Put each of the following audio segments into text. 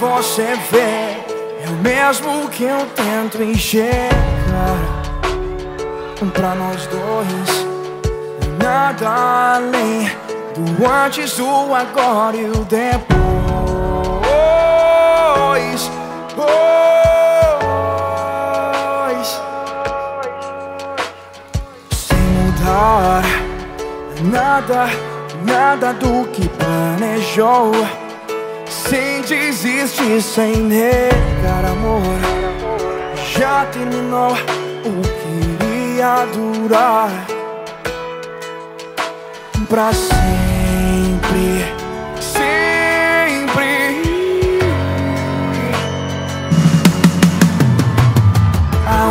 você vê é o mesmo que eu tento enxergar. Pra nós dois, nada além do antes, o agora e o depois. Pois, sem mudar nada, nada do que planejou. Sem desistir, sem negar amor. Já terminou o que iria durar pra sempre,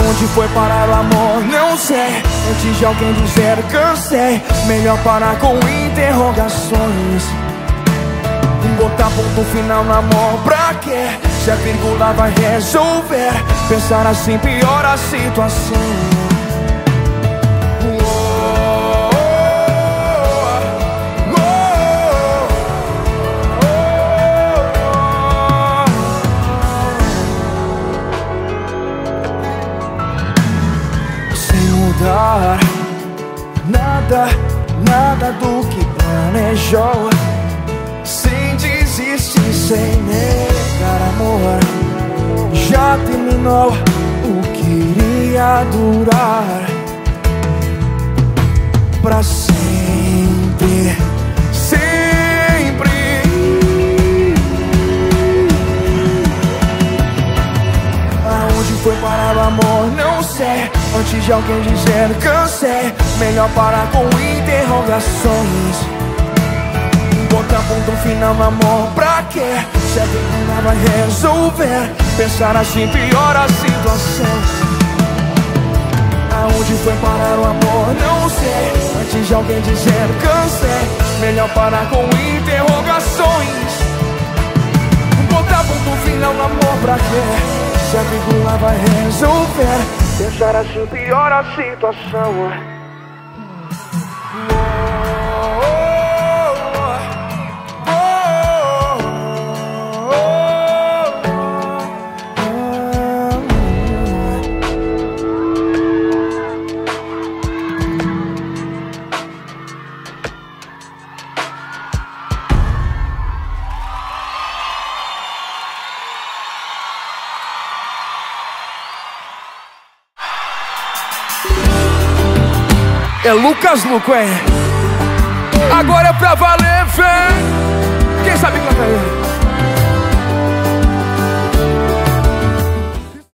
Aonde foi parar o amor? Não sei. Antes de alguém dizer cansei, melhor parar com interrogações. Botar ponto final no amor pra quê? Se a vírgula vai resolver Pensar assim piora a situação nada, nada do que planejou. Sem desistir, sem negar amor. Já terminou o que iria durar pra sempre. Não sei. Antes de alguém dizer cansei Melhor parar com interrogações Botar ponto final no amor pra quê? Se a vida vai resolver Pensar assim piora a situação Aonde foi parar o amor? Não sei Antes de alguém dizer cansei Melhor parar com interrogações Botar ponto final no amor pra quê? Se a vírgula vai resolver. Pensar assim piora a situação É Lucas Luco, é. Agora é pra valer, vem.